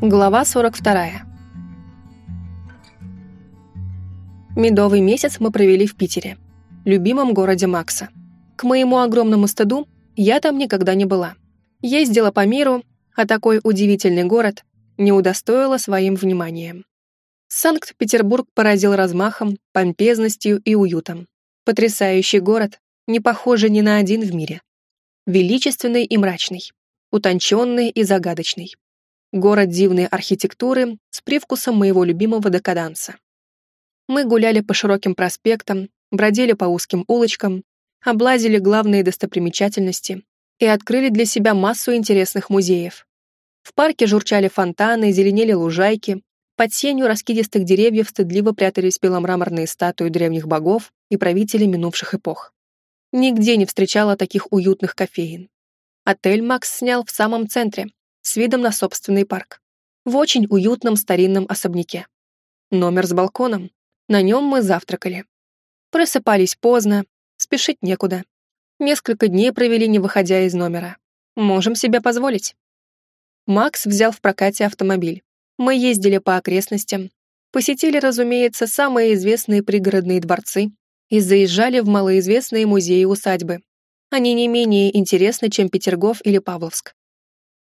Глава 42. Медовый месяц мы провели в Питере, любимом городе Макса. К моему огромному стыду, я там никогда не была. Ездила по миру, а такой удивительный город не удостоила своим вниманием. Санкт-Петербург поразил размахом, помпезностью и уютом. Потрясающий город, не похожий ни на один в мире. Величественный и мрачный, утонченный и загадочный. Город дивной архитектуры с привкусом моего любимого декаданса. Мы гуляли по широким проспектам, бродили по узким улочкам, облазили главные достопримечательности и открыли для себя массу интересных музеев. В парке журчали фонтаны, зеленели лужайки, под сенью раскидистых деревьев стыдливо прятались беломраморные статуи древних богов и правителей минувших эпох. Нигде не встречала таких уютных кофеин. Отель Макс снял в самом центре, с видом на собственный парк. В очень уютном старинном особняке. Номер с балконом. На нем мы завтракали. Просыпались поздно, спешить некуда. Несколько дней провели, не выходя из номера. Можем себе позволить. Макс взял в прокате автомобиль. Мы ездили по окрестностям, посетили, разумеется, самые известные пригородные дворцы и заезжали в малоизвестные музеи и усадьбы. Они не менее интересны, чем Петергоф или Павловск.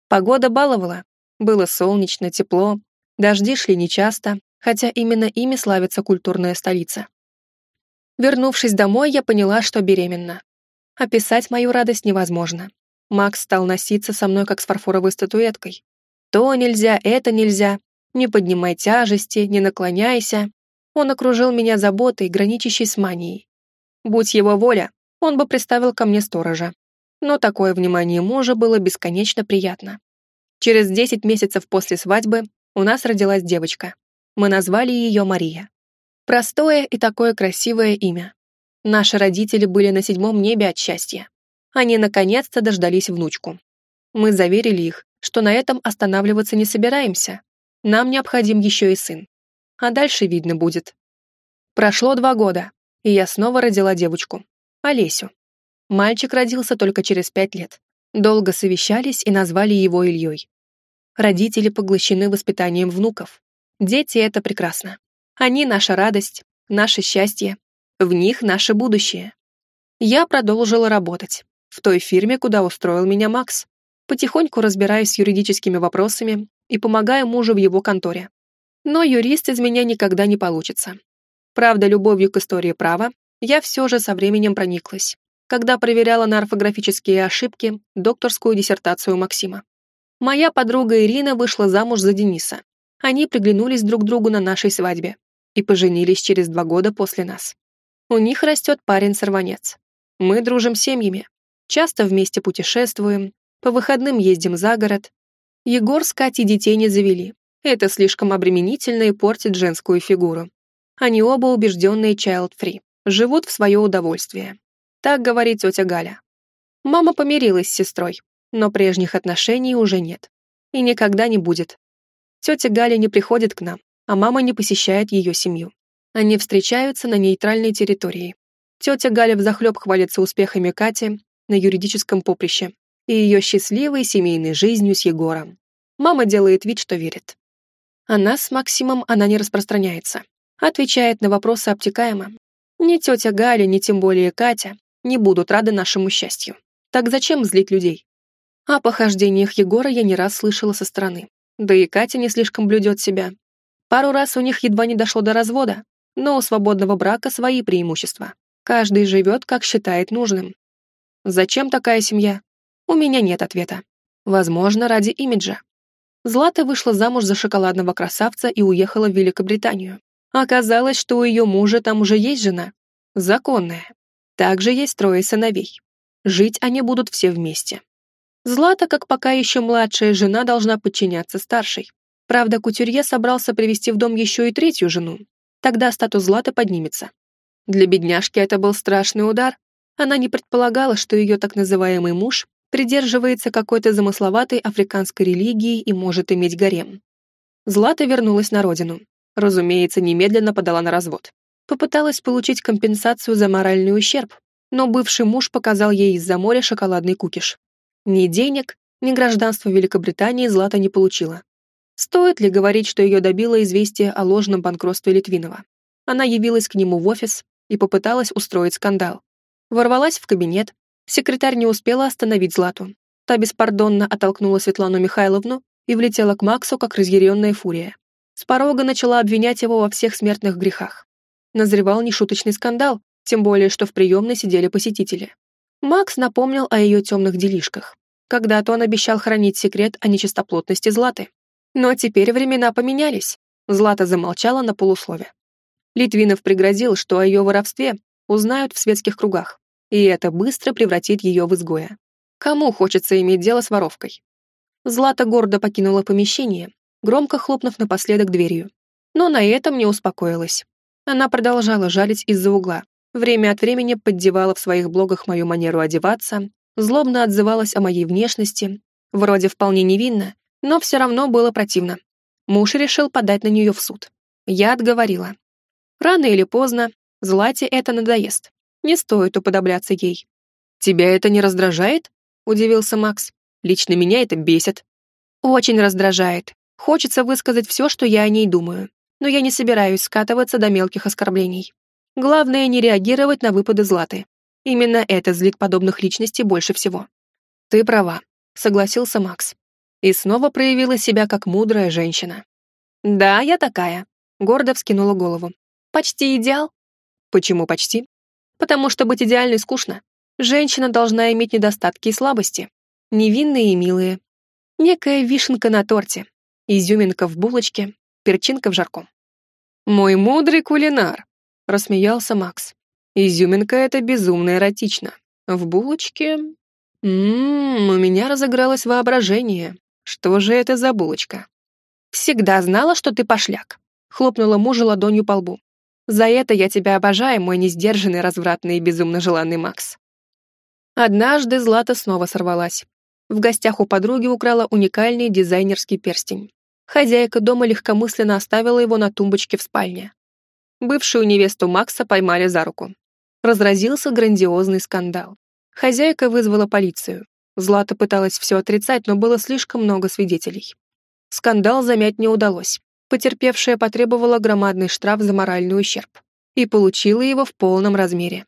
Погода баловала. Было солнечно, тепло, дожди шли нечасто, хотя именно ими славится культурная столица. Вернувшись домой, я поняла, что беременна. Описать мою радость невозможно. Макс стал носиться со мной, как с фарфоровой статуэткой. То нельзя, это нельзя. Не поднимай тяжести, не наклоняйся. Он окружил меня заботой, граничащей с манией. Будь его воля, он бы приставил ко мне сторожа но такое внимание мужа было бесконечно приятно. Через 10 месяцев после свадьбы у нас родилась девочка. Мы назвали ее Мария. Простое и такое красивое имя. Наши родители были на седьмом небе от счастья. Они наконец-то дождались внучку. Мы заверили их, что на этом останавливаться не собираемся. Нам необходим еще и сын. А дальше видно будет. Прошло два года, и я снова родила девочку, Олесю. Мальчик родился только через пять лет. Долго совещались и назвали его Ильей. Родители поглощены воспитанием внуков. Дети — это прекрасно. Они — наша радость, наше счастье. В них наше будущее. Я продолжила работать. В той фирме, куда устроил меня Макс. Потихоньку разбираюсь с юридическими вопросами и помогаю мужу в его конторе. Но юрист из меня никогда не получится. Правда, любовью к истории права я все же со временем прониклась когда проверяла на орфографические ошибки докторскую диссертацию Максима. Моя подруга Ирина вышла замуж за Дениса. Они приглянулись друг другу на нашей свадьбе и поженились через два года после нас. У них растет парень-сорванец. Мы дружим семьями, часто вместе путешествуем, по выходным ездим за город. Егор с Катей детей не завели. Это слишком обременительно и портит женскую фигуру. Они оба убежденные child-free, живут в свое удовольствие. Так говорит тетя Галя. Мама помирилась с сестрой, но прежних отношений уже нет. И никогда не будет. Тетя Галя не приходит к нам, а мама не посещает ее семью. Они встречаются на нейтральной территории. Тетя Галя взахлеб хвалится успехами Кати на юридическом поприще и ее счастливой семейной жизнью с Егором. Мама делает вид, что верит. А нас с Максимом она не распространяется. Отвечает на вопросы обтекаемо. Ни тетя Галя, ни тем более Катя не будут рады нашему счастью. Так зачем злить людей? О похождениях Егора я не раз слышала со стороны. Да и Катя не слишком блюдет себя. Пару раз у них едва не дошло до развода, но у свободного брака свои преимущества. Каждый живет, как считает нужным. Зачем такая семья? У меня нет ответа. Возможно, ради имиджа. Злата вышла замуж за шоколадного красавца и уехала в Великобританию. Оказалось, что у ее мужа там уже есть жена. Законная. Также есть трое сыновей. Жить они будут все вместе. Злата, как пока еще младшая жена, должна подчиняться старшей. Правда, Кутюрье собрался привести в дом еще и третью жену. Тогда статус Златы поднимется. Для бедняжки это был страшный удар. Она не предполагала, что ее так называемый муж придерживается какой-то замысловатой африканской религии и может иметь гарем. Злата вернулась на родину. Разумеется, немедленно подала на развод. Попыталась получить компенсацию за моральный ущерб, но бывший муж показал ей из-за моря шоколадный кукиш. Ни денег, ни гражданства Великобритании Злата не получила. Стоит ли говорить, что ее добило известие о ложном банкротстве Литвинова? Она явилась к нему в офис и попыталась устроить скандал. Ворвалась в кабинет, секретарь не успела остановить Злату. Та беспардонно оттолкнула Светлану Михайловну и влетела к Максу, как разъяренная фурия. С порога начала обвинять его во всех смертных грехах. Назревал нешуточный скандал, тем более, что в приемной сидели посетители. Макс напомнил о ее темных делишках. Когда-то он обещал хранить секрет о нечистоплотности Златы. Но теперь времена поменялись. Злата замолчала на полуслове. Литвинов пригрозил, что о ее воровстве узнают в светских кругах, и это быстро превратит ее в изгоя. Кому хочется иметь дело с воровкой? Злата гордо покинула помещение, громко хлопнув напоследок дверью. Но на этом не успокоилась. Она продолжала жалить из-за угла, время от времени поддевала в своих блогах мою манеру одеваться, злобно отзывалась о моей внешности, вроде вполне невинно, но все равно было противно. Муж решил подать на нее в суд. Я отговорила. Рано или поздно Злате это надоест. Не стоит уподобляться ей. «Тебя это не раздражает?» — удивился Макс. «Лично меня это бесит». «Очень раздражает. Хочется высказать все, что я о ней думаю. Но я не собираюсь скатываться до мелких оскорблений. Главное не реагировать на выпады Златы. Именно это злит подобных личностей больше всего». «Ты права», — согласился Макс и снова проявила себя как мудрая женщина. «Да, я такая», — гордо вскинула голову. «Почти идеал». «Почему почти?» «Потому что быть идеальной скучно. Женщина должна иметь недостатки и слабости. Невинные и милые. Некая вишенка на торте, изюминка в булочке, перчинка в жарком». «Мой мудрый кулинар», — рассмеялся Макс. «Изюминка — это безумно эротично. В булочке...» «Ммм, у меня разыгралось воображение. Что же это за булочка? Всегда знала, что ты пошляк. Хлопнула мужа ладонью по лбу. За это я тебя обожаю, мой несдержанный, развратный и безумно желанный Макс. Однажды Злата снова сорвалась. В гостях у подруги украла уникальный дизайнерский перстень. Хозяйка дома легкомысленно оставила его на тумбочке в спальне. Бывшую невесту Макса поймали за руку. Разразился грандиозный скандал. Хозяйка вызвала полицию. Злата пыталась все отрицать, но было слишком много свидетелей. Скандал замять не удалось. Потерпевшая потребовала громадный штраф за моральный ущерб. И получила его в полном размере.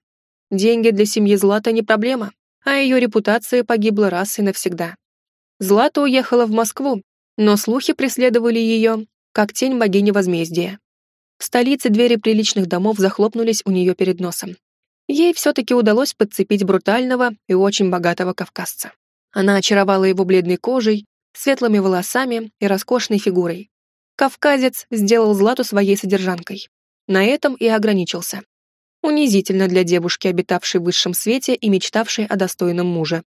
Деньги для семьи Злата не проблема, а ее репутация погибла раз и навсегда. Злата уехала в Москву, но слухи преследовали ее, как тень богини возмездия. В столице двери приличных домов захлопнулись у нее перед носом. Ей все-таки удалось подцепить брутального и очень богатого кавказца. Она очаровала его бледной кожей, светлыми волосами и роскошной фигурой. Кавказец сделал Злату своей содержанкой. На этом и ограничился. Унизительно для девушки, обитавшей в высшем свете и мечтавшей о достойном муже.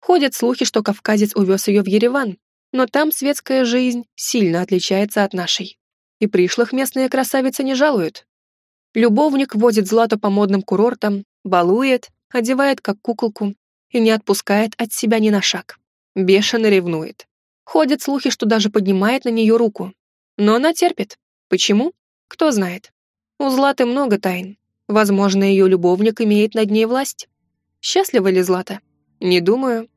Ходят слухи, что кавказец увез ее в Ереван, но там светская жизнь сильно отличается от нашей. И пришлых местные красавицы не жалуют. Любовник возит Злату по модным курортам, балует, одевает как куколку и не отпускает от себя ни на шаг. Бешено ревнует. Ходят слухи, что даже поднимает на нее руку. Но она терпит. Почему? Кто знает. У Златы много тайн. Возможно, ее любовник имеет над ней власть. Счастлива ли Злата? Не думаю.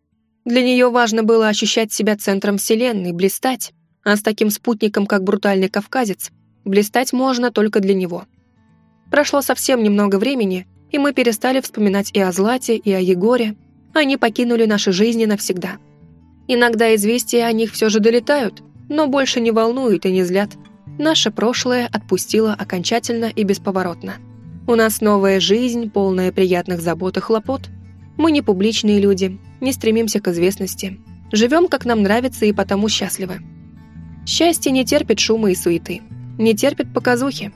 Для нее важно было ощущать себя центром вселенной, блистать. А с таким спутником, как брутальный кавказец, блистать можно только для него. Прошло совсем немного времени, и мы перестали вспоминать и о Злате, и о Егоре. Они покинули наши жизни навсегда. Иногда известия о них все же долетают, но больше не волнуют и не злят. Наше прошлое отпустило окончательно и бесповоротно. У нас новая жизнь, полная приятных забот и хлопот. Мы не публичные люди, не стремимся к известности. Живем, как нам нравится, и потому счастливы. Счастье не терпит шума и суеты, не терпит показухи,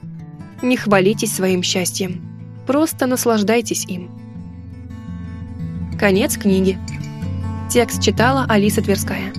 не хвалитесь своим счастьем. Просто наслаждайтесь им. Конец книги. Текст читала Алиса Тверская.